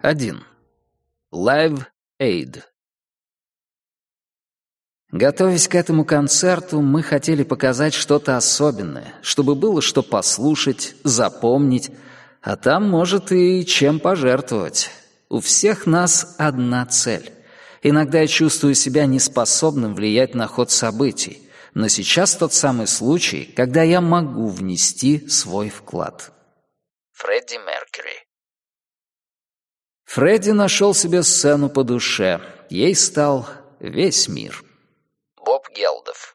1. Live Aid. Готовясь к этому концерту, мы хотели показать что-то особенное, чтобы было что послушать, запомнить, а там, может, и чем пожертвовать. У всех нас одна цель. Иногда я чувствую себя неспособным влиять на ход событий, но сейчас тот самый случай, когда я могу внести свой вклад. Фредди Меркьюри Фредди нашел себе сцену по душе. Ей стал весь мир. Боб Гелдов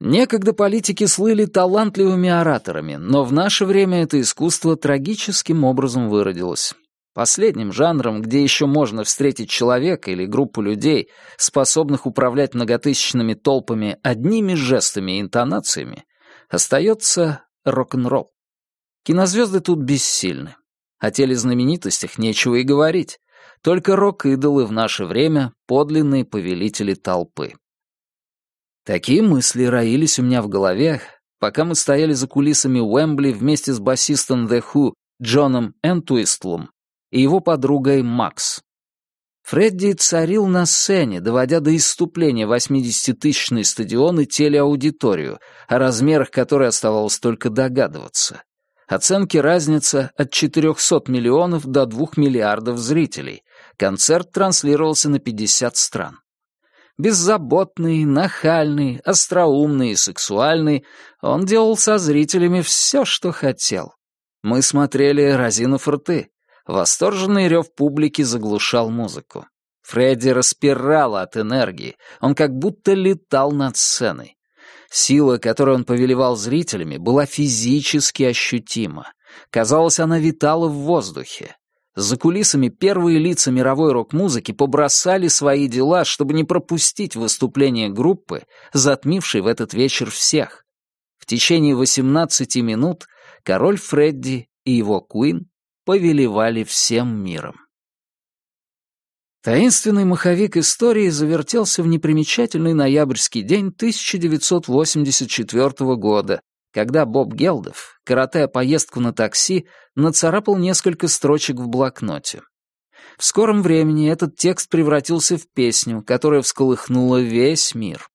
Некогда политики слыли талантливыми ораторами, но в наше время это искусство трагическим образом выродилось. Последним жанром, где еще можно встретить человека или группу людей, способных управлять многотысячными толпами одними жестами и интонациями, остается рок-н-ролл. Кинозвезды тут бессильны. О телезнаменитостях нечего и говорить. Только рок-идолы в наше время — подлинные повелители толпы. Такие мысли роились у меня в голове, пока мы стояли за кулисами Уэмбли вместе с басистом The Who Джоном Энтуистлом и его подругой Макс. Фредди царил на сцене, доводя до иступления 80-тысячный стадион и телеаудиторию, о размерах которой оставалось только догадываться. Оценки разница от 400 миллионов до 2 миллиардов зрителей. Концерт транслировался на 50 стран. Беззаботный, нахальный, остроумный и сексуальный, он делал со зрителями все, что хотел. Мы смотрели, разинув рты. Восторженный рев публики заглушал музыку. Фредди распирал от энергии, он как будто летал над сценой. Сила, которой он повелевал зрителями, была физически ощутима. Казалось, она витала в воздухе. За кулисами первые лица мировой рок-музыки побросали свои дела, чтобы не пропустить выступление группы, затмившей в этот вечер всех. В течение 18 минут король Фредди и его Куин повелевали всем миром. Таинственный маховик истории завертелся в непримечательный ноябрьский день 1984 года, когда Боб Гелдов, коротая поездку на такси, нацарапал несколько строчек в блокноте. В скором времени этот текст превратился в песню, которая всколыхнула весь мир.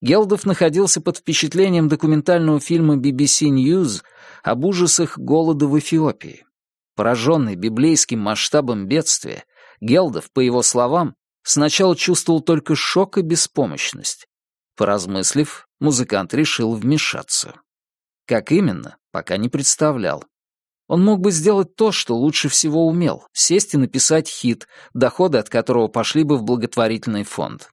Гелдов находился под впечатлением документального фильма BBC News об ужасах голода в Эфиопии. Пораженный библейским масштабом бедствия, Гелдов, по его словам, сначала чувствовал только шок и беспомощность. Поразмыслив, музыкант решил вмешаться. Как именно, пока не представлял. Он мог бы сделать то, что лучше всего умел — сесть и написать хит, доходы от которого пошли бы в благотворительный фонд.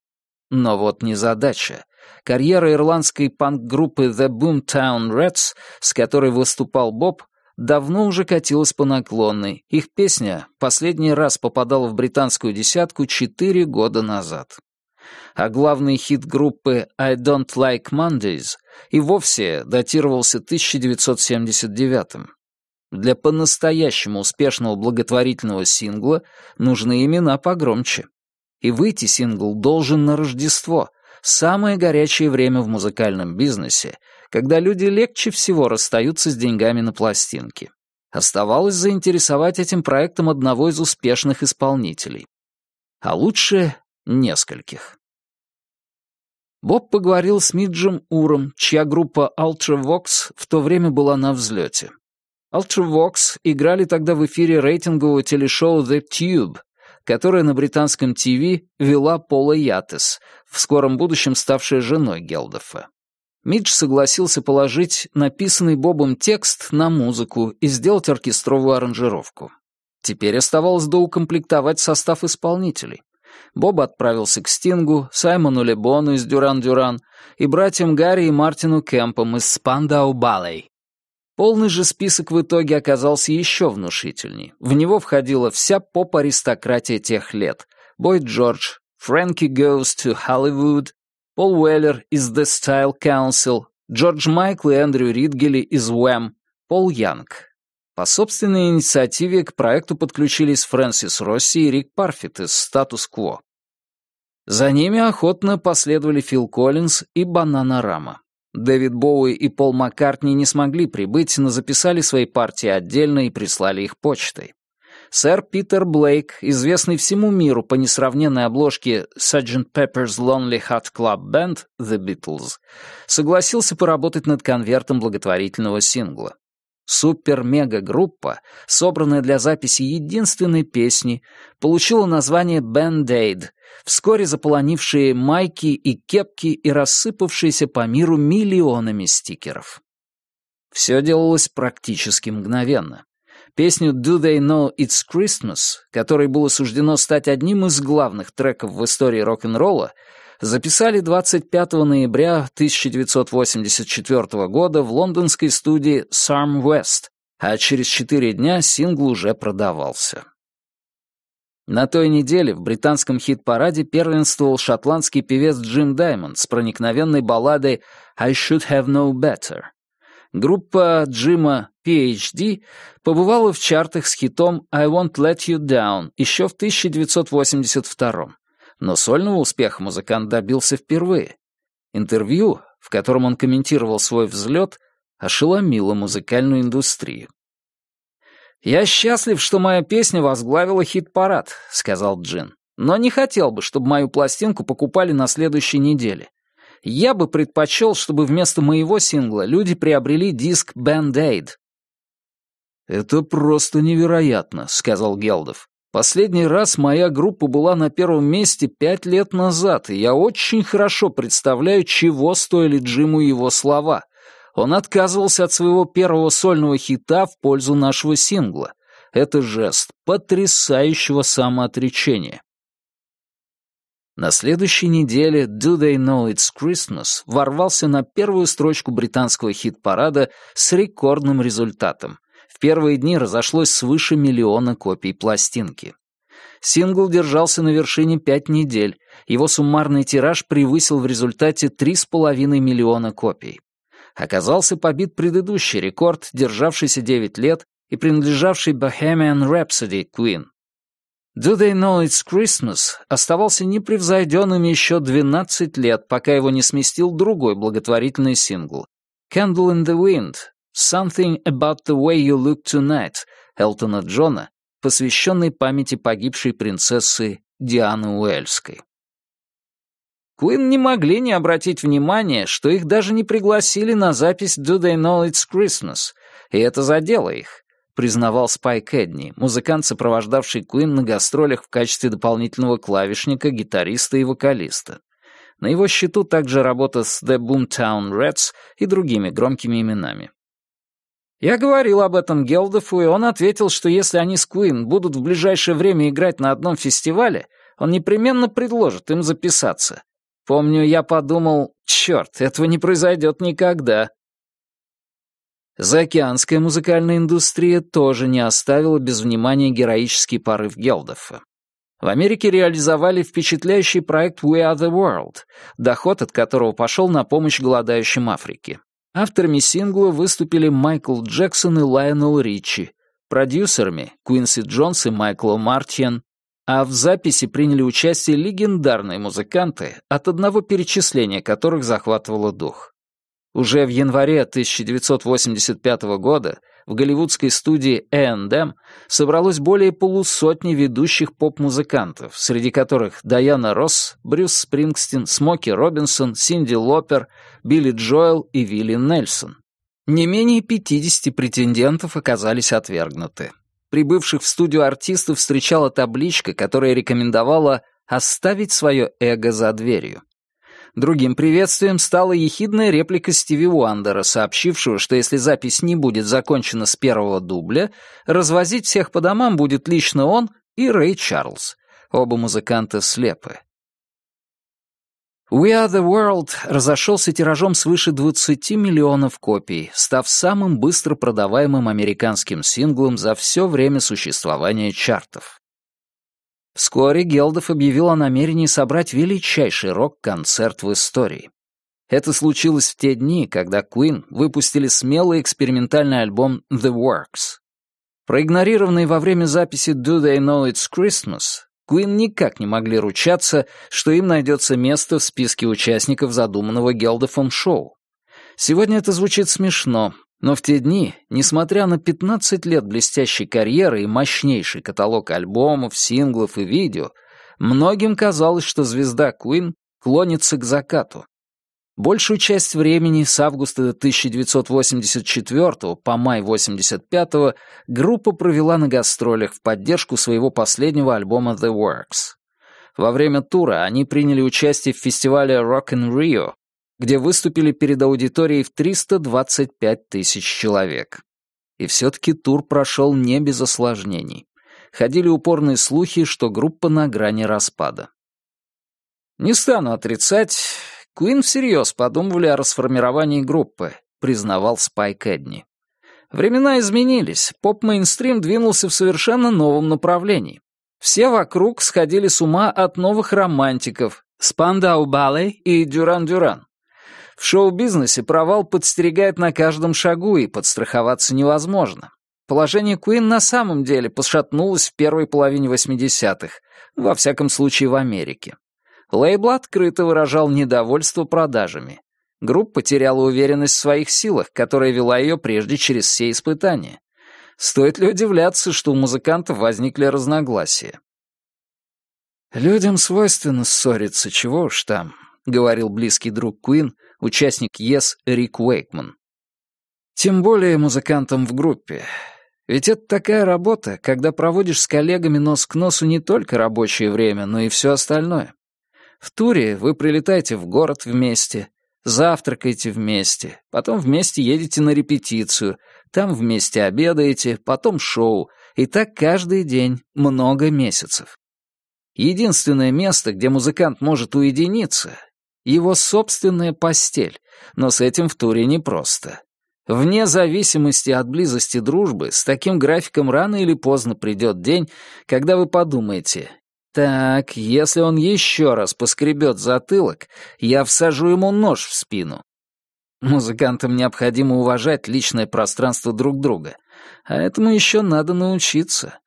Но вот незадача. Карьера ирландской панк-группы The Boomtown Rats, с которой выступал Боб, давно уже катилась по наклонной. Их песня последний раз попадала в британскую десятку четыре года назад. А главный хит группы «I Don't Like Mondays» и вовсе датировался 1979-м. Для по-настоящему успешного благотворительного сингла нужны имена погромче. И выйти сингл должен на Рождество, самое горячее время в музыкальном бизнесе, когда люди легче всего расстаются с деньгами на пластинки. Оставалось заинтересовать этим проектом одного из успешных исполнителей. А лучше нескольких. Боб поговорил с Миджем Уром, чья группа Ultravox в то время была на взлете. Ultravox играли тогда в эфире рейтингового телешоу The Tube, которое на британском ТВ вела Пола Ятес, в скором будущем ставшая женой Гелдофа. Мидж согласился положить написанный Бобом текст на музыку и сделать оркестровую аранжировку. Теперь оставалось доукомплектовать состав исполнителей. Боб отправился к Стингу, Саймону Лебону из Дюран-Дюран и братьям Гарри и Мартину Кемпом из Спандау Баллей. Полный же список в итоге оказался еще внушительней. В него входила вся поп-аристократия тех лет. Бой Джордж, Фрэнки Goes to Hollywood, Пол Уэллер из The Style Council, Джордж Майкл и Эндрю Ридгели из Wham, Пол Янг. По собственной инициативе к проекту подключились Фрэнсис Росси и Рик Парфит из Status Quo. За ними охотно последовали Фил Коллинз и Банана Рама. Дэвид Боуи и Пол Маккартни не смогли прибыть, но записали свои партии отдельно и прислали их почтой. Сэр Питер Блейк, известный всему миру по несравненной обложке Sgt. Pepper's Lonely Heart Club Band The Beatles, согласился поработать над конвертом благотворительного сингла. Супер-мега-группа, собранная для записи единственной песни, получила название Band-Aid, вскоре заполонившие майки и кепки и рассыпавшиеся по миру миллионами стикеров. Все делалось практически мгновенно. Песню «Do They Know It's Christmas», которой было суждено стать одним из главных треков в истории рок-н-ролла, записали 25 ноября 1984 года в лондонской студии Sarm West, а через четыре дня сингл уже продавался. На той неделе в британском хит-параде первенствовал шотландский певец Джим Даймонд с проникновенной балладой «I should have known better», Группа Джима PhD побывала в чартах с хитом «I Won't Let You Down» еще в 1982 но сольного успеха музыкант добился впервые. Интервью, в котором он комментировал свой взлет, ошеломило музыкальную индустрию. «Я счастлив, что моя песня возглавила хит-парад», — сказал Джин. «Но не хотел бы, чтобы мою пластинку покупали на следующей неделе. Я бы предпочел, чтобы вместо моего сингла люди приобрели диск Band-Aid. «Это просто невероятно», — сказал Гелдов. «Последний раз моя группа была на первом месте пять лет назад, и я очень хорошо представляю, чего стоили Джиму его слова. Он отказывался от своего первого сольного хита в пользу нашего сингла. Это жест потрясающего самоотречения. На следующей неделе «Do They Know It's Christmas» ворвался на первую строчку британского хит-парада с рекордным результатом. В первые дни разошлось свыше миллиона копий пластинки. Сингл держался на вершине пять недель, его суммарный тираж превысил в результате 3,5 миллиона копий. Оказался побит предыдущий рекорд, державшийся 9 лет и принадлежавший Bohemian Rhapsody Queen. «Do They Know It's Christmas» оставался непревзойденным еще 12 лет, пока его не сместил другой благотворительный сингл. «Candle in the Wind» «Something About the Way You Look Tonight» Элтона Джона, посвященный памяти погибшей принцессы Дианы Уэльской. Куин не могли не обратить внимания, что их даже не пригласили на запись «Do They Know It's Christmas», и это задело их признавал Спайк Эдни, музыкант, сопровождавший Куин на гастролях в качестве дополнительного клавишника, гитариста и вокалиста. На его счету также работа с The Boomtown Rats и другими громкими именами. Я говорил об этом Гелдофу, и он ответил, что если они с Куин будут в ближайшее время играть на одном фестивале, он непременно предложит им записаться. Помню, я подумал, черт, этого не произойдет никогда. Заокеанская музыкальная индустрия тоже не оставила без внимания героический порыв Гелдофа. В Америке реализовали впечатляющий проект We Are The World, доход от которого пошел на помощь голодающим Африке. Авторами сингла выступили Майкл Джексон и Лайонел Ричи, продюсерами — Куинси Джонс и Майкл Мартьен, а в записи приняли участие легендарные музыканты, от одного перечисления которых захватывало дух. Уже в январе 1985 года в голливудской студии A&M собралось более полусотни ведущих поп-музыкантов, среди которых Дайана Росс, Брюс Спрингстин, Смоки Робинсон, Синди Лопер, Билли Джоэл и Вилли Нельсон. Не менее 50 претендентов оказались отвергнуты. Прибывших в студию артистов встречала табличка, которая рекомендовала оставить свое эго за дверью. Другим приветствием стала ехидная реплика Стиви Уандера, сообщившего, что если запись не будет закончена с первого дубля, развозить всех по домам будет лично он и Рэй Чарльз. Оба музыканта слепы. «We Are The World» разошелся тиражом свыше 20 миллионов копий, став самым быстро продаваемым американским синглом за все время существования чартов. Вскоре Гелдов объявил о намерении собрать величайший рок-концерт в истории. Это случилось в те дни, когда Queen выпустили смелый экспериментальный альбом The Works. Проигнорированный во время записи Do They Know It's Christmas, Queen никак не могли ручаться, что им найдется место в списке участников задуманного Гелдофом шоу. Сегодня это звучит смешно, Но в те дни, несмотря на 15 лет блестящей карьеры и мощнейший каталог альбомов, синглов и видео, многим казалось, что звезда Queen клонится к закату. Большую часть времени с августа 1984 по май 1985 группа провела на гастролях в поддержку своего последнего альбома The Works. Во время тура они приняли участие в фестивале Rock in Rio, где выступили перед аудиторией в 325 тысяч человек. И все-таки тур прошел не без осложнений. Ходили упорные слухи, что группа на грани распада. Не стану отрицать, Куин всерьез подумывали о расформировании группы, признавал Спайк Эдни. Времена изменились, поп-мейнстрим двинулся в совершенно новом направлении. Все вокруг сходили с ума от новых романтиков, Спандау Баллей и Дюран-Дюран. В шоу-бизнесе провал подстерегает на каждом шагу, и подстраховаться невозможно. Положение Куин на самом деле пошатнулось в первой половине 80-х, во всяком случае в Америке. Лейбл открыто выражал недовольство продажами. Группа теряла уверенность в своих силах, которая вела ее прежде через все испытания. Стоит ли удивляться, что у музыкантов возникли разногласия? «Людям свойственно ссориться, чего уж там», — говорил близкий друг Куин, участник ЕС Рик Уэйкман. «Тем более музыкантам в группе. Ведь это такая работа, когда проводишь с коллегами нос к носу не только рабочее время, но и все остальное. В туре вы прилетаете в город вместе, завтракаете вместе, потом вместе едете на репетицию, там вместе обедаете, потом шоу, и так каждый день, много месяцев. Единственное место, где музыкант может уединиться — его собственная постель, но с этим в туре непросто. Вне зависимости от близости дружбы, с таким графиком рано или поздно придет день, когда вы подумаете, так, если он еще раз поскребет затылок, я всажу ему нож в спину. Музыкантам необходимо уважать личное пространство друг друга, а этому еще надо научиться.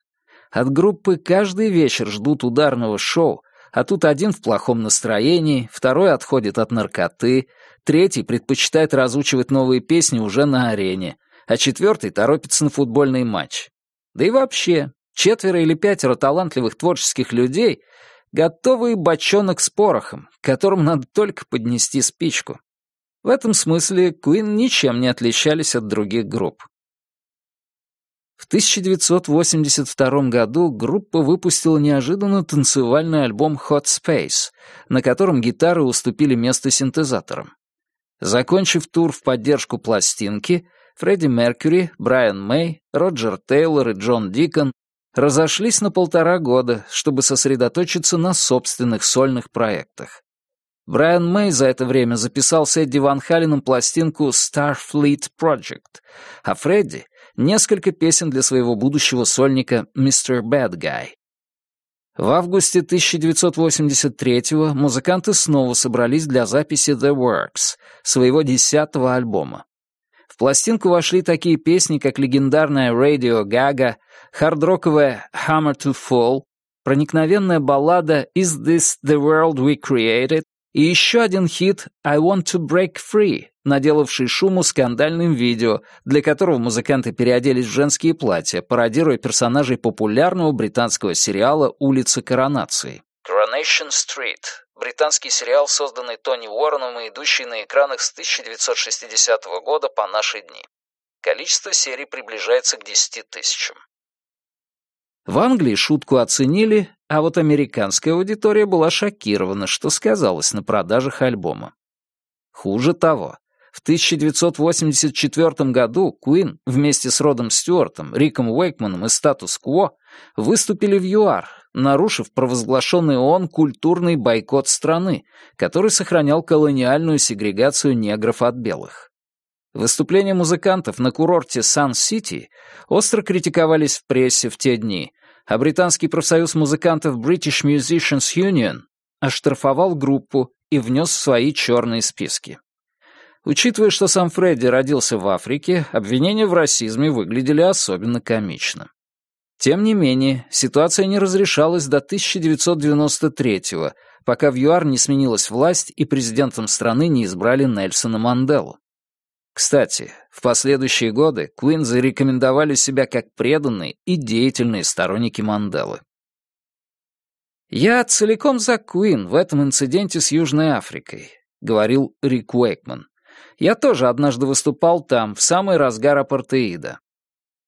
От группы каждый вечер ждут ударного шоу, а тут один в плохом настроении, второй отходит от наркоты, третий предпочитает разучивать новые песни уже на арене, а четвертый торопится на футбольный матч. Да и вообще, четверо или пятеро талантливых творческих людей — готовый бочонок с порохом, которым надо только поднести спичку. В этом смысле Queen ничем не отличались от других групп. В 1982 году группа выпустила неожиданно танцевальный альбом Hot Space, на котором гитары уступили место синтезаторам. Закончив тур в поддержку пластинки, Фредди Меркьюри, Брайан Мэй, Роджер Тейлор и Джон Дикон разошлись на полтора года, чтобы сосредоточиться на собственных сольных проектах. Брайан Мэй за это время записал с Эдди Ван Халленом пластинку Starfleet Project, а Фредди — несколько песен для своего будущего сольника Mr. Bad Guy. В августе 1983-го музыканты снова собрались для записи The Works, своего десятого альбома. В пластинку вошли такие песни, как легендарная Radio Gaga, хардроковая Hammer to Fall, проникновенная баллада Is This the World We Created и еще один хит «I Want to Break Free», наделавший шуму скандальным видео, для которого музыканты переоделись в женские платья, пародируя персонажей популярного британского сериала «Улица коронации». Coronation Street — британский сериал, созданный Тони Уорреном и идущий на экранах с 1960 года по наши дни. Количество серий приближается к 10 тысячам. В Англии шутку оценили, а вот американская аудитория была шокирована, что сказалось на продажах альбома. Хуже того, в 1984 году Куин вместе с Родом Стюартом, Риком Уэйкманом и Статус Кво выступили в ЮАР, нарушив провозглашенный ООН культурный бойкот страны, который сохранял колониальную сегрегацию негров от белых. Выступления музыкантов на курорте Сан-Сити остро критиковались в прессе в те дни, а британский профсоюз музыкантов British Musicians Union оштрафовал группу и внес свои черные списки. Учитывая, что сам Фредди родился в Африке, обвинения в расизме выглядели особенно комично. Тем не менее, ситуация не разрешалась до 1993-го, пока в ЮАР не сменилась власть и президентом страны не избрали Нельсона Манделу. Кстати, в последующие годы Куин зарекомендовали себя как преданные и деятельные сторонники Манделы. «Я целиком за Куин в этом инциденте с Южной Африкой», — говорил Рик Уэйкман. «Я тоже однажды выступал там, в самый разгар апартеида.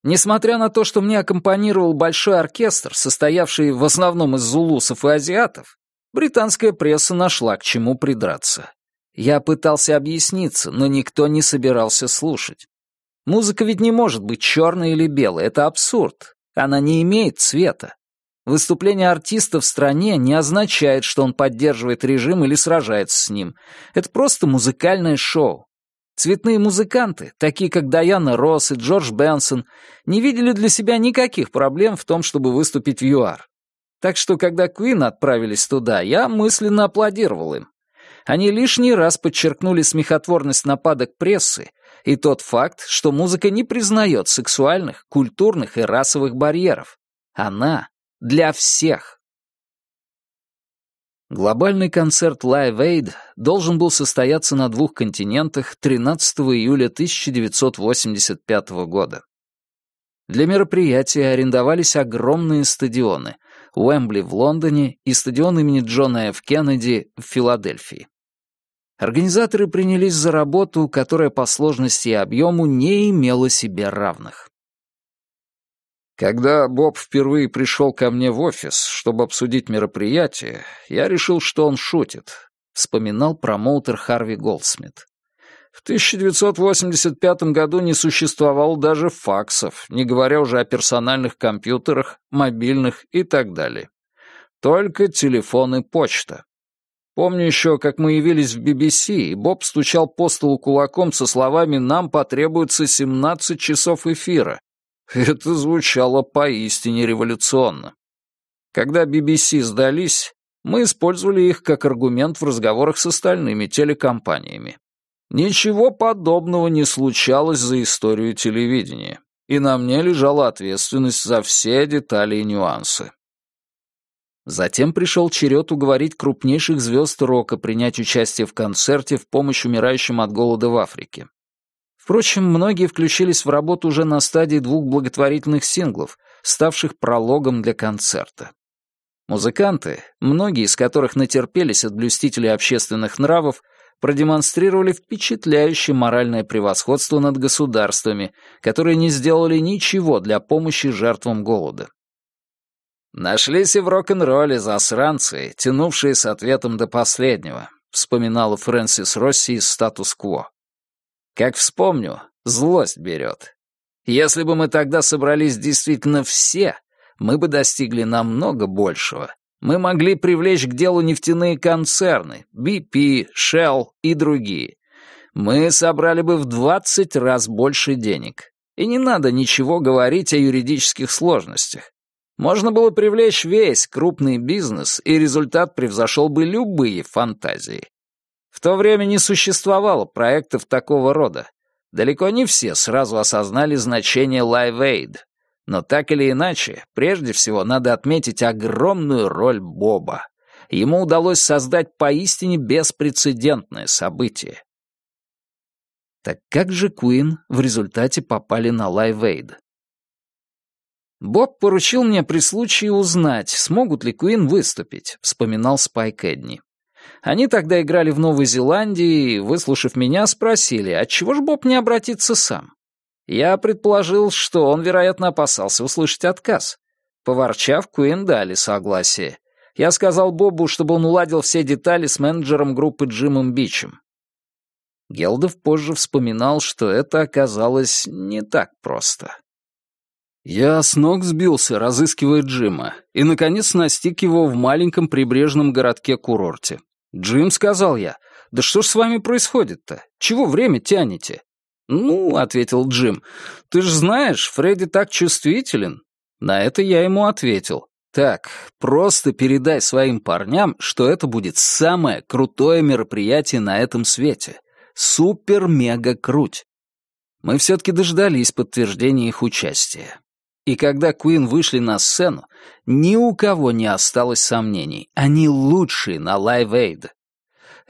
Несмотря на то, что мне аккомпанировал большой оркестр, состоявший в основном из зулусов и азиатов, британская пресса нашла к чему придраться. Я пытался объясниться, но никто не собирался слушать. Музыка ведь не может быть черной или белой, это абсурд. Она не имеет цвета. Выступление артиста в стране не означает, что он поддерживает режим или сражается с ним. Это просто музыкальное шоу. Цветные музыканты, такие как Дайана Росс и Джордж Бенсон, не видели для себя никаких проблем в том, чтобы выступить в ЮАР. Так что, когда Куин отправились туда, я мысленно аплодировал им. Они лишний раз подчеркнули смехотворность нападок прессы и тот факт, что музыка не признает сексуальных, культурных и расовых барьеров. Она для всех. Глобальный концерт Live Aid должен был состояться на двух континентах 13 июля 1985 года. Для мероприятия арендовались огромные стадионы — Уэмбли в Лондоне и стадион имени Джона Ф. Кеннеди в Филадельфии. Организаторы принялись за работу, которая по сложности и объему не имела себе равных. Когда Боб впервые пришел ко мне в офис, чтобы обсудить мероприятие, я решил, что он шутит, вспоминал промоутер Харви Голдсмит. В 1985 году не существовало даже факсов, не говоря уже о персональных компьютерах, мобильных и так далее. Только телефон и почта. Помню еще, как мы явились в BBC, и Боб стучал по столу кулаком со словами «Нам потребуется 17 часов эфира», это звучало поистине революционно. Когда BBC сдались, мы использовали их как аргумент в разговорах с остальными телекомпаниями. Ничего подобного не случалось за историю телевидения, и на мне лежала ответственность за все детали и нюансы. Затем пришел черед уговорить крупнейших звезд рока принять участие в концерте в помощь умирающим от голода в Африке. Впрочем, многие включились в работу уже на стадии двух благотворительных синглов, ставших прологом для концерта. Музыканты, многие из которых натерпелись от блюстителей общественных нравов, продемонстрировали впечатляющее моральное превосходство над государствами, которые не сделали ничего для помощи жертвам голода. «Нашлись и в рок-н-ролле засранцы, тянувшие с ответом до последнего», вспоминала Фрэнсис Росси из «Статус-кво». Как вспомню, злость берет. Если бы мы тогда собрались действительно все, мы бы достигли намного большего. Мы могли привлечь к делу нефтяные концерны, BP, Shell и другие. Мы собрали бы в 20 раз больше денег. И не надо ничего говорить о юридических сложностях. Можно было привлечь весь крупный бизнес, и результат превзошел бы любые фантазии. В то время не существовало проектов такого рода. Далеко не все сразу осознали значение Live Aid. Но так или иначе, прежде всего надо отметить огромную роль Боба. Ему удалось создать поистине беспрецедентное событие. Так как же Куин в результате попали на Live Aid? Боб поручил мне при случае узнать, смогут ли Куин выступить, вспоминал Спайк Эдни. Они тогда играли в Новой Зеландии и, выслушав меня, спросили, отчего ж Боб не обратиться сам? Я предположил, что он, вероятно, опасался услышать отказ. Поворчав, Куин дали согласие. Я сказал Бобу, чтобы он уладил все детали с менеджером группы Джимом Бичем. Гелдов позже вспоминал, что это оказалось не так просто. Я с ног сбился, разыскивая Джима, и, наконец, настиг его в маленьком прибрежном городке-курорте. «Джим», — сказал я, — «да что ж с вами происходит-то? Чего время тянете?» «Ну», — ответил Джим, — «ты ж знаешь, Фредди так чувствителен». На это я ему ответил. «Так, просто передай своим парням, что это будет самое крутое мероприятие на этом свете. Супер-мега-круть». Мы все-таки дождались подтверждения их участия. И когда Куин вышли на сцену, ни у кого не осталось сомнений. Они лучшие на Live Aid.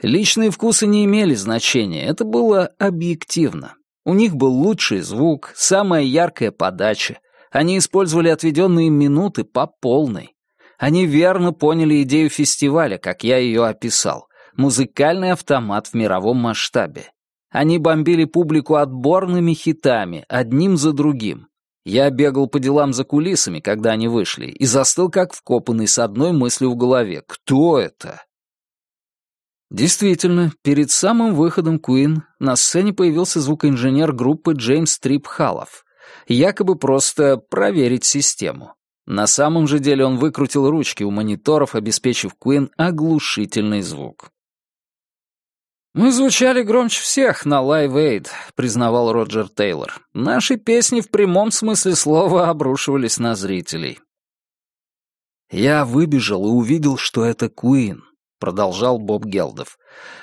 Личные вкусы не имели значения, это было объективно. У них был лучший звук, самая яркая подача. Они использовали отведенные минуты по полной. Они верно поняли идею фестиваля, как я ее описал. Музыкальный автомат в мировом масштабе. Они бомбили публику отборными хитами, одним за другим. Я бегал по делам за кулисами, когда они вышли, и застыл как вкопанный с одной мыслью в голове. Кто это? Действительно, перед самым выходом Queen на сцене появился звукоинженер группы Джеймс Трип Халлов, якобы просто проверить систему. На самом же деле он выкрутил ручки у мониторов, обеспечив Queen оглушительный звук. «Мы звучали громче всех на Live Aid», — признавал Роджер Тейлор. «Наши песни в прямом смысле слова обрушивались на зрителей». «Я выбежал и увидел, что это Куин», — продолжал Боб Гелдов.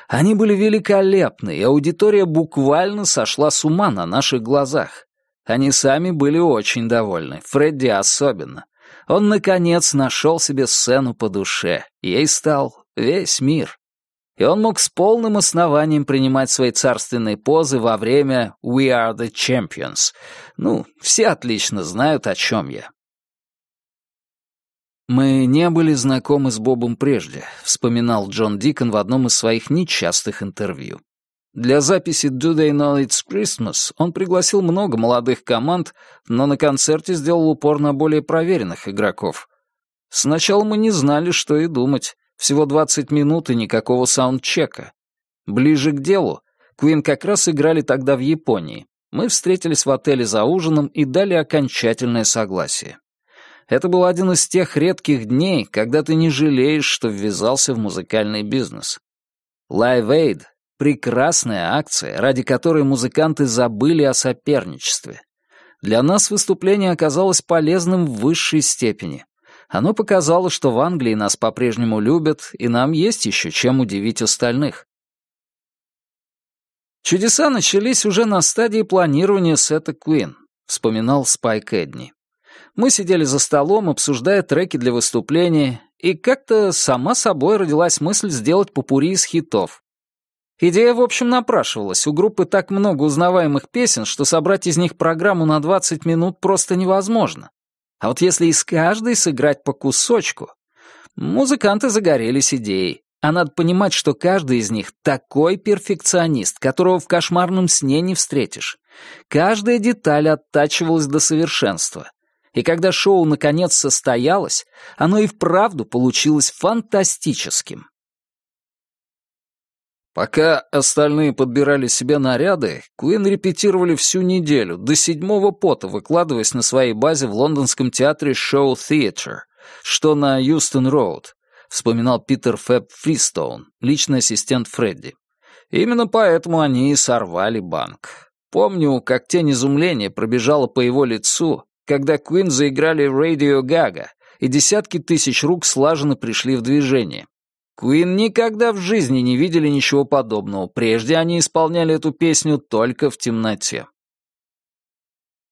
«Они были великолепны, и аудитория буквально сошла с ума на наших глазах. Они сами были очень довольны, Фредди особенно. Он, наконец, нашел себе сцену по душе. Ей стал весь мир» и он мог с полным основанием принимать свои царственные позы во время «We are the champions». Ну, все отлично знают, о чем я. «Мы не были знакомы с Бобом прежде», — вспоминал Джон Дикон в одном из своих нечастых интервью. Для записи «Do They Know It's Christmas» он пригласил много молодых команд, но на концерте сделал упор на более проверенных игроков. Сначала мы не знали, что и думать. Всего 20 минут и никакого саундчека. Ближе к делу, Куин как раз играли тогда в Японии. Мы встретились в отеле за ужином и дали окончательное согласие. Это был один из тех редких дней, когда ты не жалеешь, что ввязался в музыкальный бизнес. Live Aid — прекрасная акция, ради которой музыканты забыли о соперничестве. Для нас выступление оказалось полезным в высшей степени. Оно показало, что в Англии нас по-прежнему любят, и нам есть еще чем удивить остальных. Чудеса начались уже на стадии планирования сета Queen, вспоминал Спайк Эдни. Мы сидели за столом, обсуждая треки для выступления, и как-то сама собой родилась мысль сделать попури из хитов. Идея, в общем, напрашивалась. У группы так много узнаваемых песен, что собрать из них программу на 20 минут просто невозможно. А вот если из каждой сыграть по кусочку... Музыканты загорелись идеей. А надо понимать, что каждый из них такой перфекционист, которого в кошмарном сне не встретишь. Каждая деталь оттачивалась до совершенства. И когда шоу наконец состоялось, оно и вправду получилось фантастическим. Пока остальные подбирали себе наряды, Куин репетировали всю неделю, до седьмого пота, выкладываясь на своей базе в лондонском театре Show Theatre, что на Юстон-Роуд, вспоминал Питер Фэб Фристоун, личный ассистент Фредди. Именно поэтому они и сорвали банк. Помню, как тень изумления пробежала по его лицу, когда Куин заиграли Radio Gaga, и десятки тысяч рук слаженно пришли в движение. Куин никогда в жизни не видели ничего подобного. Прежде они исполняли эту песню только в темноте.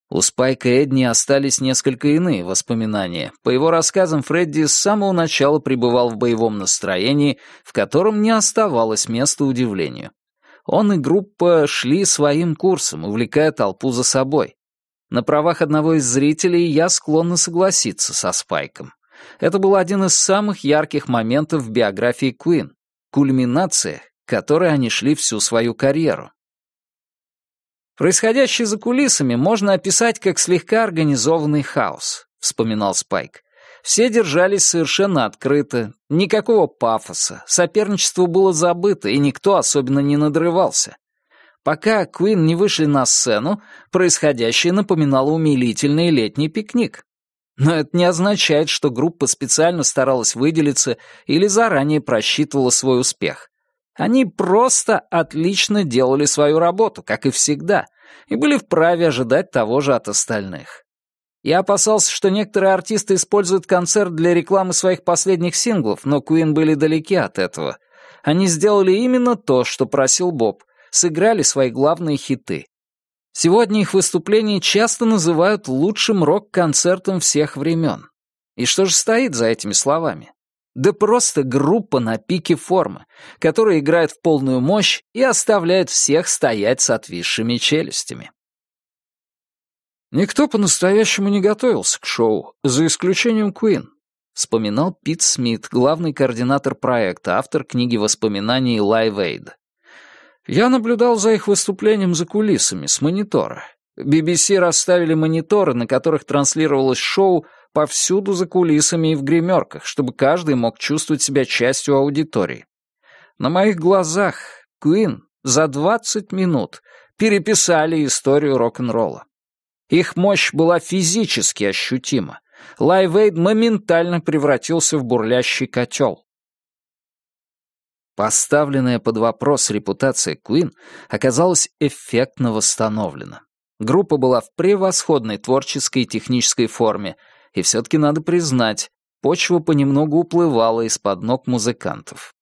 У Спайка Эдни остались несколько иные воспоминания. По его рассказам, Фредди с самого начала пребывал в боевом настроении, в котором не оставалось места удивлению. Он и группа шли своим курсом, увлекая толпу за собой. На правах одного из зрителей я склонна согласиться со Спайком. Это был один из самых ярких моментов в биографии Куин, кульминация, которой они шли всю свою карьеру. «Происходящее за кулисами можно описать как слегка организованный хаос», — вспоминал Спайк. Все держались совершенно открыто, никакого пафоса, соперничество было забыто, и никто особенно не надрывался. Пока Куин не вышли на сцену, происходящее напоминало умилительный летний пикник. Но это не означает, что группа специально старалась выделиться или заранее просчитывала свой успех. Они просто отлично делали свою работу, как и всегда, и были вправе ожидать того же от остальных. Я опасался, что некоторые артисты используют концерт для рекламы своих последних синглов, но Куин были далеки от этого. Они сделали именно то, что просил Боб, сыграли свои главные хиты. Сегодня их выступления часто называют лучшим рок-концертом всех времен. И что же стоит за этими словами? Да просто группа на пике формы, которая играет в полную мощь и оставляет всех стоять с отвисшими челюстями. Никто по-настоящему не готовился к шоу, за исключением Куин, вспоминал Пит Смит, главный координатор проекта, автор книги воспоминаний Live Aid. Я наблюдал за их выступлением за кулисами, с монитора. BBC расставили мониторы, на которых транслировалось шоу повсюду за кулисами и в гримерках, чтобы каждый мог чувствовать себя частью аудитории. На моих глазах Куин за 20 минут переписали историю рок-н-ролла. Их мощь была физически ощутима. Aid моментально превратился в бурлящий котел. Поставленная под вопрос репутация Куин оказалась эффектно восстановлена. Группа была в превосходной творческой и технической форме, и все-таки надо признать, почва понемногу уплывала из-под ног музыкантов.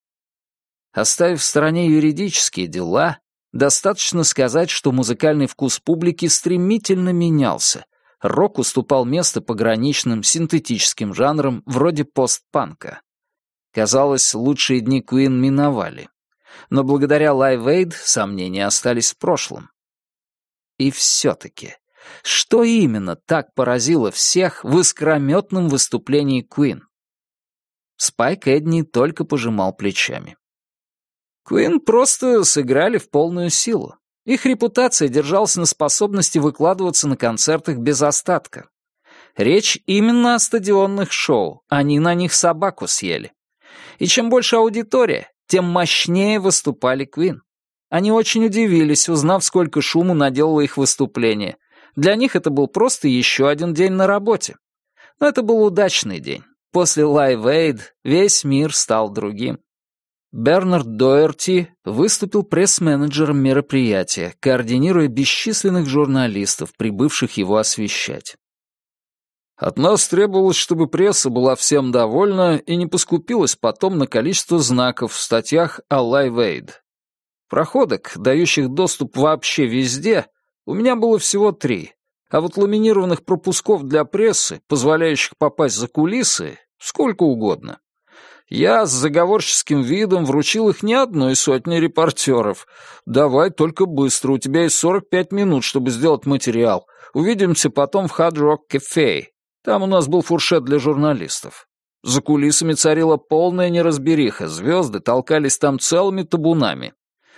Оставив в стороне юридические дела, достаточно сказать, что музыкальный вкус публики стремительно менялся. Рок уступал место пограничным синтетическим жанрам вроде постпанка. Казалось, лучшие дни Куин миновали. Но благодаря Live Aid сомнения остались в прошлом. И все-таки, что именно так поразило всех в искрометном выступлении Куин? Спайк Эдни только пожимал плечами. Куин просто сыграли в полную силу. Их репутация держалась на способности выкладываться на концертах без остатка. Речь именно о стадионных шоу, они на них собаку съели. И чем больше аудитория, тем мощнее выступали Куин. Они очень удивились, узнав, сколько шуму наделало их выступление. Для них это был просто еще один день на работе. Но это был удачный день. После Live Aid весь мир стал другим. Бернард Доерти выступил пресс-менеджером мероприятия, координируя бесчисленных журналистов, прибывших его освещать. От нас требовалось, чтобы пресса была всем довольна и не поскупилась потом на количество знаков в статьях о Live. Проходок, дающих доступ вообще везде, у меня было всего три, а вот ламинированных пропусков для прессы, позволяющих попасть за кулисы, сколько угодно. Я с заговорческим видом вручил их не одной сотни репортеров. Давай только быстро, у тебя есть 45 минут, чтобы сделать материал. Увидимся потом в Hard Rock. Там у нас был фуршет для журналистов. За кулисами царила полная неразбериха, звезды толкались там целыми табунами.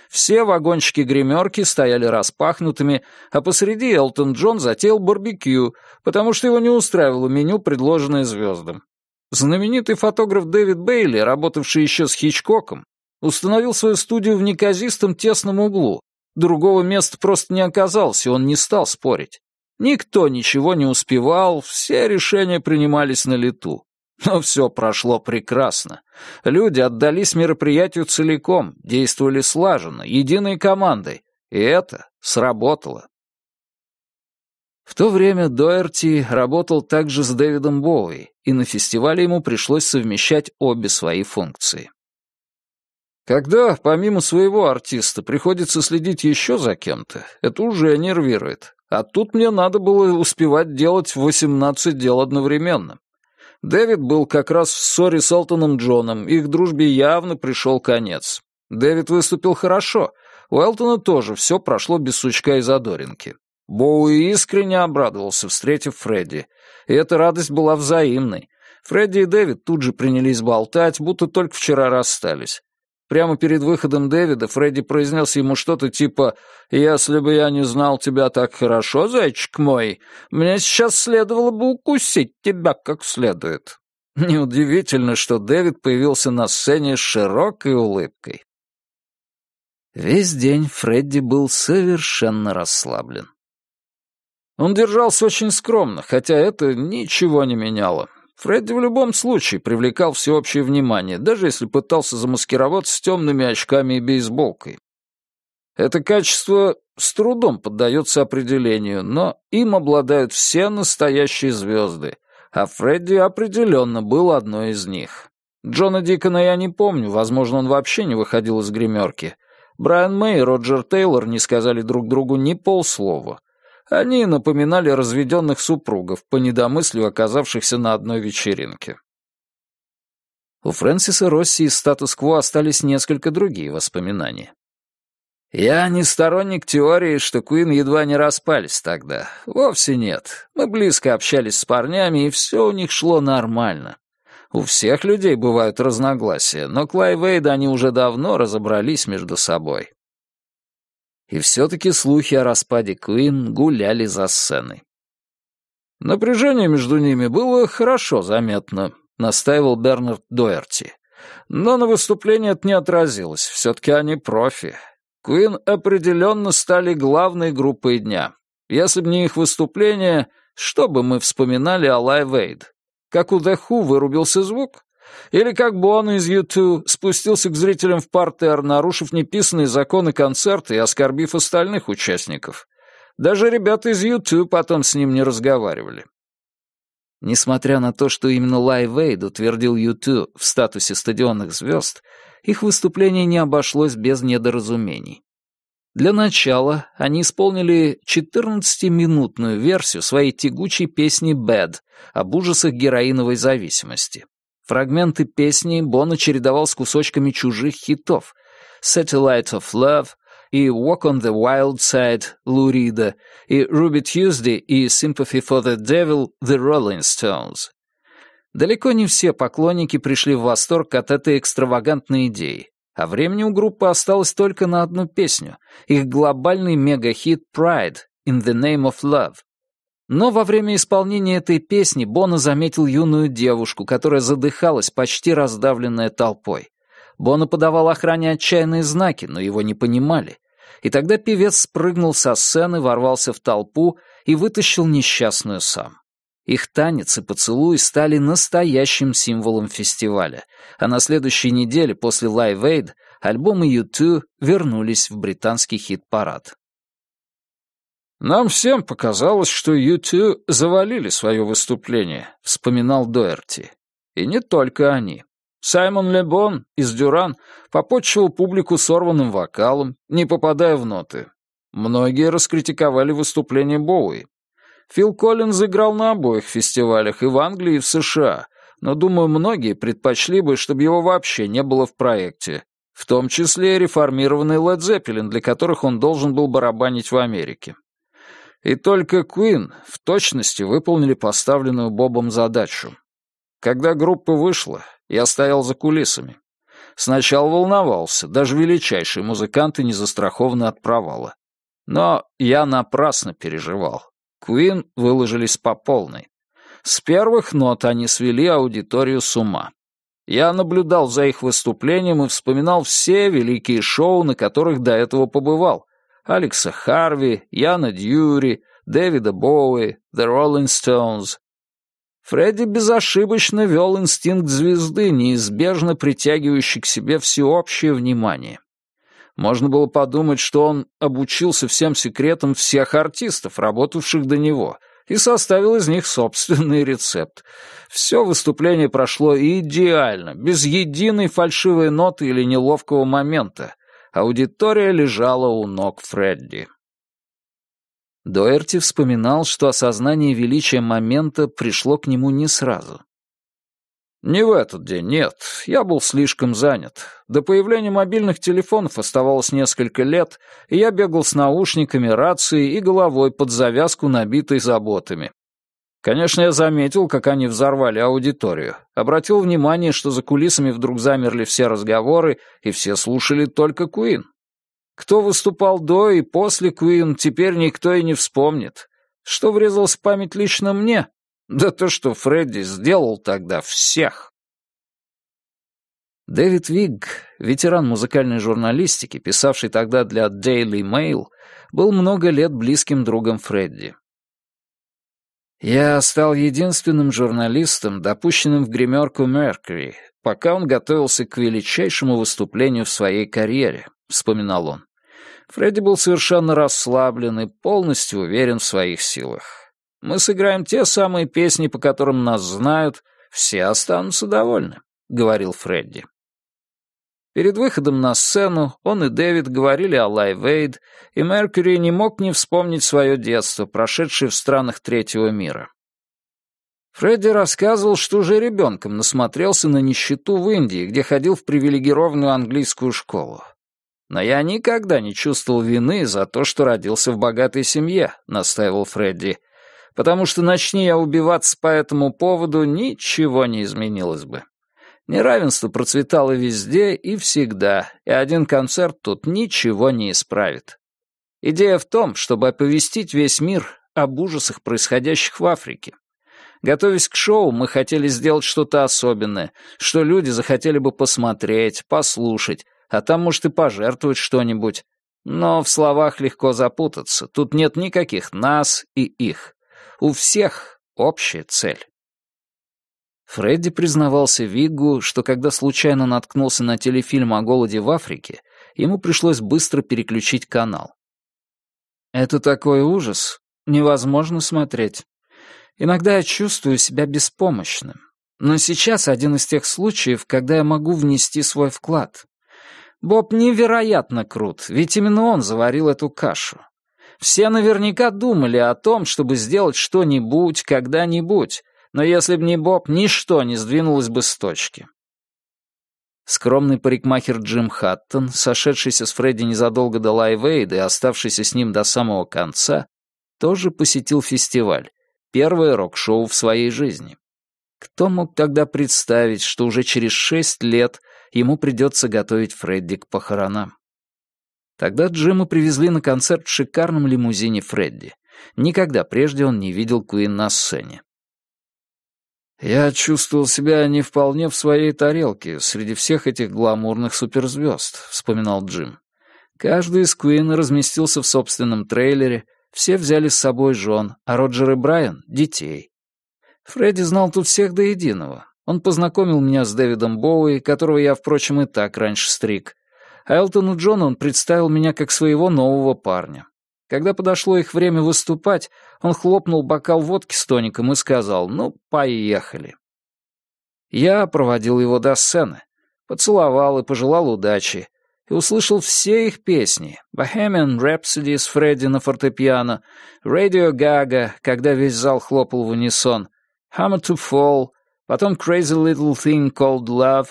Все вагончики-гримерки стояли распахнутыми, а посреди Элтон Джон затеял барбекю, потому что его не устраивало меню, предложенное звездам. Знаменитый фотограф Дэвид Бейли, работавший еще с Хичкоком, установил свою студию в неказистом тесном углу. Другого места просто не оказалось, и он не стал спорить. Никто ничего не успевал, все решения принимались на лету. Но все прошло прекрасно. Люди отдались мероприятию целиком, действовали слаженно, единой командой. И это сработало. В то время Доерти работал также с Дэвидом Боуи, и на фестивале ему пришлось совмещать обе свои функции. Когда помимо своего артиста приходится следить еще за кем-то, это уже нервирует. А тут мне надо было успевать делать 18 дел одновременно. Дэвид был как раз в ссоре с Элтоном Джоном, их дружбе явно пришел конец. Дэвид выступил хорошо, у Элтона тоже все прошло без сучка и задоринки. Боуи искренне обрадовался, встретив Фредди, и эта радость была взаимной. Фредди и Дэвид тут же принялись болтать, будто только вчера расстались. Прямо перед выходом Дэвида Фредди произнес ему что-то типа «Если бы я не знал тебя так хорошо, зайчик мой, мне сейчас следовало бы укусить тебя как следует». Неудивительно, что Дэвид появился на сцене с широкой улыбкой. Весь день Фредди был совершенно расслаблен. Он держался очень скромно, хотя это ничего не меняло. Фредди в любом случае привлекал всеобщее внимание, даже если пытался замаскироваться с темными очками и бейсболкой. Это качество с трудом поддается определению, но им обладают все настоящие звезды, а Фредди определенно был одной из них. Джона Дикона я не помню, возможно, он вообще не выходил из гримерки. Брайан Мэй и Роджер Тейлор не сказали друг другу ни полслова. Они напоминали разведенных супругов, по недомыслию оказавшихся на одной вечеринке. У Фрэнсиса Росси из статус-кво остались несколько другие воспоминания. «Я не сторонник теории, что Куин едва не распались тогда. Вовсе нет. Мы близко общались с парнями, и все у них шло нормально. У всех людей бывают разногласия, но Клайвейда они уже давно разобрались между собой. И все-таки слухи о распаде Куин гуляли за сценой. Напряжение между ними было хорошо заметно, настаивал Бернард Дуэрти. Но на выступление это не отразилось, все-таки они профи. Куин определенно стали главной группой дня. Если бы не их выступление, что бы мы вспоминали о Live? Как у The вырубился звук? Или как Буан из U2 спустился к зрителям в партер, нарушив неписанные законы концерта и оскорбив остальных участников? Даже ребята из U2 потом с ним не разговаривали. Несмотря на то, что именно Live Aid утвердил U2 в статусе стадионных звезд, их выступление не обошлось без недоразумений. Для начала они исполнили 14-минутную версию своей тягучей песни «Bad» об ужасах героиновой зависимости. Фрагменты песни Бона чередовал с кусочками чужих хитов «Satellite of Love» и «Walk on the Wild Side» Лурида и «Ruby Tuesday» и «Sympathy for the Devil» The Rolling Stones. Далеко не все поклонники пришли в восторг от этой экстравагантной идеи, а времени у группы осталось только на одну песню, их глобальный мегахит «Pride» «In the Name of Love». Но во время исполнения этой песни Бона заметил юную девушку, которая задыхалась, почти раздавленная толпой. Бона подавал охране отчаянные знаки, но его не понимали. И тогда певец спрыгнул со сцены, ворвался в толпу и вытащил несчастную сам. Их танец и поцелуй стали настоящим символом фестиваля, а на следующей неделе после Live Aid альбомы U2 вернулись в британский хит-парад. «Нам всем показалось, что U2 завалили свое выступление», — вспоминал Доерти. И не только они. Саймон Лебон из «Дюран» попотчевал публику сорванным вокалом, не попадая в ноты. Многие раскритиковали выступление Боуи, Фил Коллинз играл на обоих фестивалях, и в Англии, и в США, но, думаю, многие предпочли бы, чтобы его вообще не было в проекте, в том числе и реформированный Led Zeppelin, для которых он должен был барабанить в Америке. И только Queen в точности выполнили поставленную Бобом задачу. Когда группа вышла, я стоял за кулисами. Сначала волновался, даже величайшие музыканты не застрахованы от провала. Но я напрасно переживал. Куин выложились по полной. С первых нот они свели аудиторию с ума. Я наблюдал за их выступлением и вспоминал все великие шоу, на которых до этого побывал. Алекса Харви, Яна Дьюри, Дэвида Боуи, The Rolling Stones. Фредди безошибочно вел инстинкт звезды, неизбежно притягивающий к себе всеобщее внимание. Можно было подумать, что он обучился всем секретам всех артистов, работавших до него, и составил из них собственный рецепт. Все выступление прошло идеально, без единой фальшивой ноты или неловкого момента. Аудитория лежала у ног Фредди. Доерти вспоминал, что осознание величия момента пришло к нему не сразу. «Не в этот день, нет. Я был слишком занят. До появления мобильных телефонов оставалось несколько лет, и я бегал с наушниками, рацией и головой под завязку, набитой заботами. Конечно, я заметил, как они взорвали аудиторию. Обратил внимание, что за кулисами вдруг замерли все разговоры, и все слушали только Куин. Кто выступал до и после Куин, теперь никто и не вспомнит. Что врезалось в память лично мне, да то, что Фредди сделал тогда всех. Дэвид Вигг, ветеран музыкальной журналистики, писавший тогда для Daily Mail, был много лет близким другом Фредди. Я стал единственным журналистом, допущенным в гримерку Меркьюри, пока он готовился к величайшему выступлению в своей карьере, вспоминал он. Фредди был совершенно расслаблен и полностью уверен в своих силах. Мы сыграем те самые песни, по которым нас знают, все останутся довольны», — говорил Фредди. Перед выходом на сцену он и Дэвид говорили о Live Aid, и Меркьюри не мог не вспомнить свое детство, прошедшее в странах третьего мира. Фредди рассказывал, что уже ребенком насмотрелся на нищету в Индии, где ходил в привилегированную английскую школу. Но я никогда не чувствовал вины за то, что родился в богатой семье, настаивал Фредди. Потому что начни я убиваться по этому поводу, ничего не изменилось бы. Неравенство процветало везде и всегда, и один концерт тут ничего не исправит. Идея в том, чтобы оповестить весь мир об ужасах, происходящих в Африке. Готовясь к шоу, мы хотели сделать что-то особенное, что люди захотели бы посмотреть, послушать, а там, может, и пожертвовать что-нибудь. Но в словах легко запутаться. Тут нет никаких «нас» и «их». У всех общая цель. Фредди признавался Виггу, что когда случайно наткнулся на телефильм о голоде в Африке, ему пришлось быстро переключить канал. «Это такой ужас. Невозможно смотреть. Иногда я чувствую себя беспомощным. Но сейчас один из тех случаев, когда я могу внести свой вклад. Боб невероятно крут, ведь именно он заварил эту кашу. Все наверняка думали о том, чтобы сделать что-нибудь когда-нибудь, но если б не Боб, ничто не сдвинулось бы с точки. Скромный парикмахер Джим Хаттон, сошедшийся с Фредди незадолго до Лайвейда и оставшийся с ним до самого конца, тоже посетил фестиваль, первое рок-шоу в своей жизни. Кто мог тогда представить, что уже через шесть лет ему придется готовить Фредди к похоронам. Тогда Джима привезли на концерт в шикарном лимузине Фредди. Никогда прежде он не видел Куин на сцене. «Я чувствовал себя не вполне в своей тарелке среди всех этих гламурных суперзвезд», — вспоминал Джим. Каждый из Куин разместился в собственном трейлере, все взяли с собой жен, а Роджер и Брайан — детей. Фредди знал тут всех до единого, он познакомил меня с Дэвидом Боуи, которого я, впрочем, и так раньше стриг. А Элтону Джону он представил меня как своего нового парня. Когда подошло их время выступать, он хлопнул бокал водки с тоником и сказал «Ну, поехали». Я проводил его до сцены, поцеловал и пожелал удачи, и услышал все их песни «Bohemian Rhapsody» с Фредди на фортепиано, «Radio Gaga», когда весь зал хлопал в унисон, «Hammer to Fall», потом Crazy Little Thing Called Love,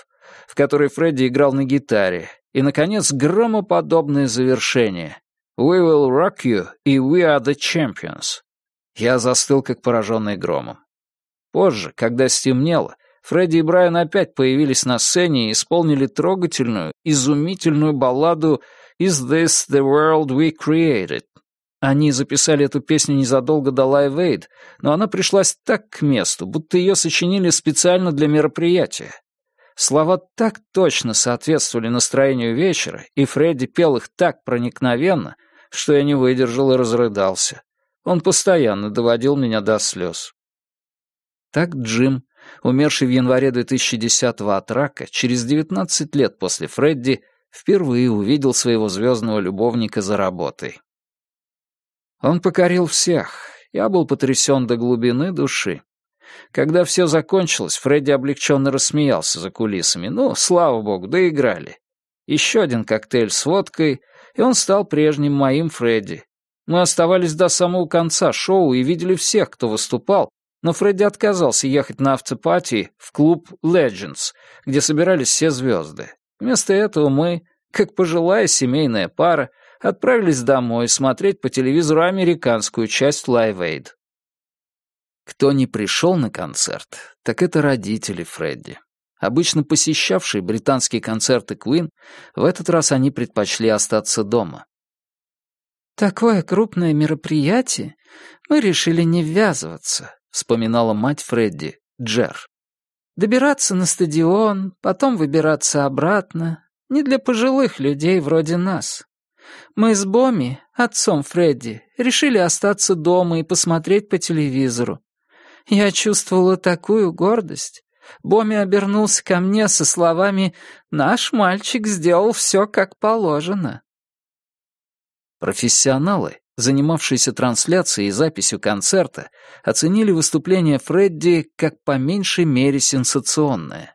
в которой Фредди играл на гитаре, и, наконец, громоподобное завершение «We Will Rock You» и «We Are The Champions». Я застыл, как пораженный громом. Позже, когда стемнело, Фредди и Брайан опять появились на сцене и исполнили трогательную, изумительную балладу «Is This The World We Created?». Они записали эту песню незадолго до Live Aid, но она пришлась так к месту, будто ее сочинили специально для мероприятия. Слова так точно соответствовали настроению вечера, и Фредди пел их так проникновенно, что я не выдержал и разрыдался. Он постоянно доводил меня до слез. Так Джим, умерший в январе 2010-го от рака, через 19 лет после Фредди, впервые увидел своего звездного любовника за работой. Он покорил всех. Я был потрясен до глубины души. Когда все закончилось, Фредди облегченно рассмеялся за кулисами. Ну, слава богу, доиграли. Еще один коктейль с водкой, и он стал прежним моим Фредди. Мы оставались до самого конца шоу и видели всех, кто выступал, но Фредди отказался ехать на автопатии в клуб Legends, где собирались все звезды. Вместо этого мы, как пожилая семейная пара, отправились домой смотреть по телевизору американскую часть Live Aid. Кто не пришел на концерт, так это родители Фредди. Обычно посещавшие британские концерты Queen, в этот раз они предпочли остаться дома. «Такое крупное мероприятие, мы решили не ввязываться», — вспоминала мать Фредди, Джер. «Добираться на стадион, потом выбираться обратно, не для пожилых людей вроде нас. Мы с Боми, отцом Фредди, решили остаться дома и посмотреть по телевизору. Я чувствовала такую гордость. Боми обернулся ко мне со словами «Наш мальчик сделал все как положено». Профессионалы, занимавшиеся трансляцией и записью концерта, оценили выступление Фредди как по меньшей мере сенсационное.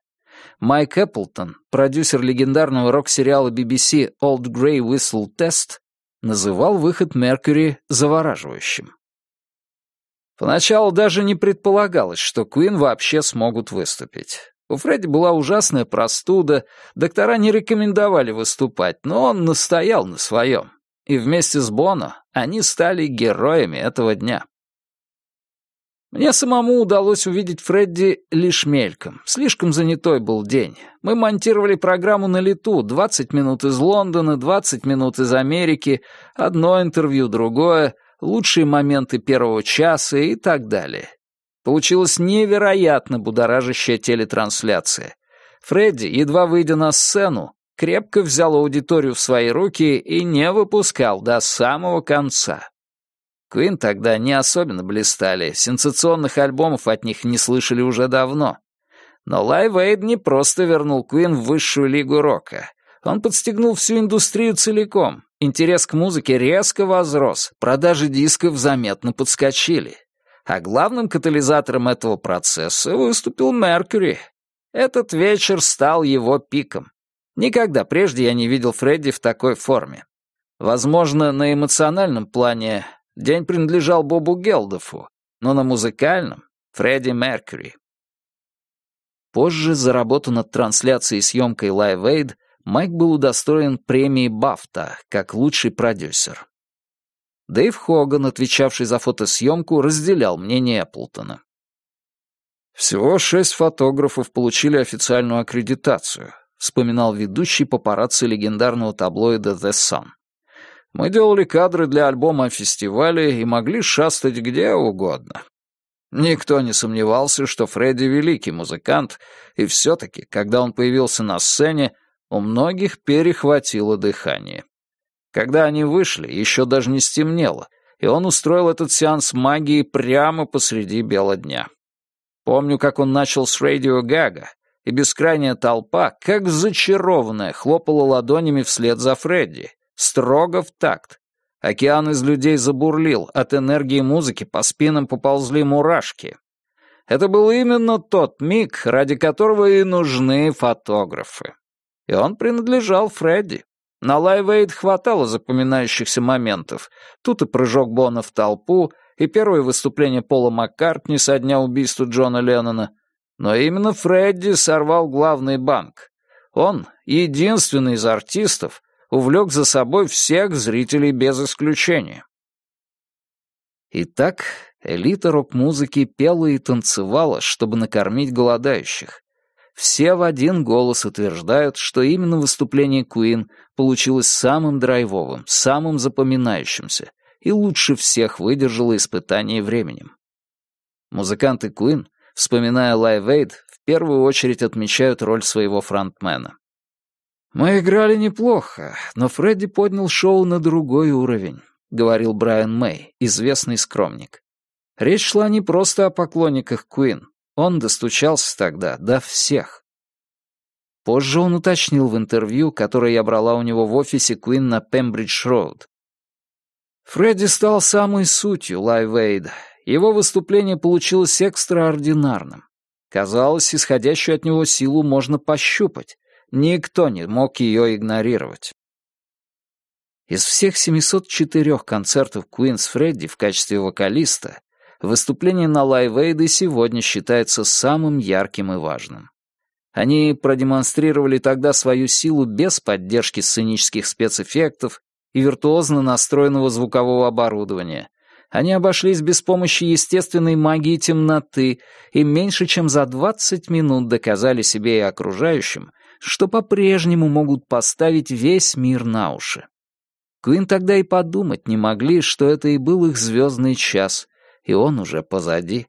Майк Эпплтон, продюсер легендарного рок-сериала BBC Old Grey Whistle Test, называл выход Меркьюри завораживающим. Поначалу даже не предполагалось, что Куин вообще смогут выступить. У Фредди была ужасная простуда, доктора не рекомендовали выступать, но он настоял на своем. И вместе с Боно они стали героями этого дня. Мне самому удалось увидеть Фредди лишь мельком. Слишком занятой был день. Мы монтировали программу на лету. 20 минут из Лондона, 20 минут из Америки, одно интервью, другое, лучшие моменты первого часа и так далее. Получилась невероятно будоражащая телетрансляция. Фредди, едва выйдя на сцену, крепко взял аудиторию в свои руки и не выпускал до самого конца. Куин тогда не особенно блистали, сенсационных альбомов от них не слышали уже давно. Но Лайв Эйд не просто вернул Куин в высшую лигу рока. Он подстегнул всю индустрию целиком. Интерес к музыке резко возрос, продажи дисков заметно подскочили. А главным катализатором этого процесса выступил Меркьюри. Этот вечер стал его пиком. Никогда прежде я не видел Фредди в такой форме. Возможно, на эмоциональном плане День принадлежал Бобу Гелдофу, но на музыкальном — Фредди Меркьюри. Позже за работу над трансляцией и съемкой Live Aid Майк был удостоен премии Бафта как лучший продюсер. Дэйв Хоган, отвечавший за фотосъемку, разделял мнение Эпплтона. «Всего шесть фотографов получили официальную аккредитацию», вспоминал ведущий папарацци легендарного таблоида The Sun. Мы делали кадры для альбома о фестивале и могли шастать где угодно. Никто не сомневался, что Фредди великий музыкант, и все-таки, когда он появился на сцене, у многих перехватило дыхание. Когда они вышли, еще даже не стемнело, и он устроил этот сеанс магии прямо посреди бела дня. Помню, как он начал с радио Гага, и бескрайняя толпа, как зачарованная, хлопала ладонями вслед за Фредди, Строго в такт. Океан из людей забурлил, от энергии музыки по спинам поползли мурашки. Это был именно тот миг, ради которого и нужны фотографы. И он принадлежал Фредди. На Лайв хватало запоминающихся моментов. Тут и прыжок Бона в толпу, и первое выступление Пола Маккартни со дня убийства Джона Леннона. Но именно Фредди сорвал главный банк. Он — единственный из артистов, увлек за собой всех зрителей без исключения. Итак, элита рок-музыки пела и танцевала, чтобы накормить голодающих. Все в один голос утверждают, что именно выступление Куин получилось самым драйвовым, самым запоминающимся и лучше всех выдержало испытание временем. Музыканты Куин, вспоминая Live Aid, в первую очередь отмечают роль своего фронтмена. «Мы играли неплохо, но Фредди поднял шоу на другой уровень», — говорил Брайан Мэй, известный скромник. Речь шла не просто о поклонниках Куин. Он достучался тогда до всех. Позже он уточнил в интервью, которое я брала у него в офисе Куин на Пембридж-Роуд. Фредди стал самой сутью Лайв Его выступление получилось экстраординарным. Казалось, исходящую от него силу можно пощупать, Никто не мог ее игнорировать. Из всех 704 концертов Queen's Фредди в качестве вокалиста выступление на Live Aid сегодня считается самым ярким и важным. Они продемонстрировали тогда свою силу без поддержки сценических спецэффектов и виртуозно настроенного звукового оборудования. Они обошлись без помощи естественной магии темноты и меньше чем за 20 минут доказали себе и окружающим, что по-прежнему могут поставить весь мир на уши. Куин тогда и подумать не могли, что это и был их звездный час, и он уже позади.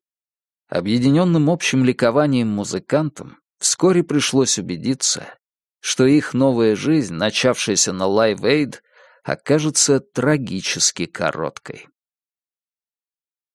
Объединенным общим ликованием музыкантам вскоре пришлось убедиться, что их новая жизнь, начавшаяся на Live Aid, окажется трагически короткой.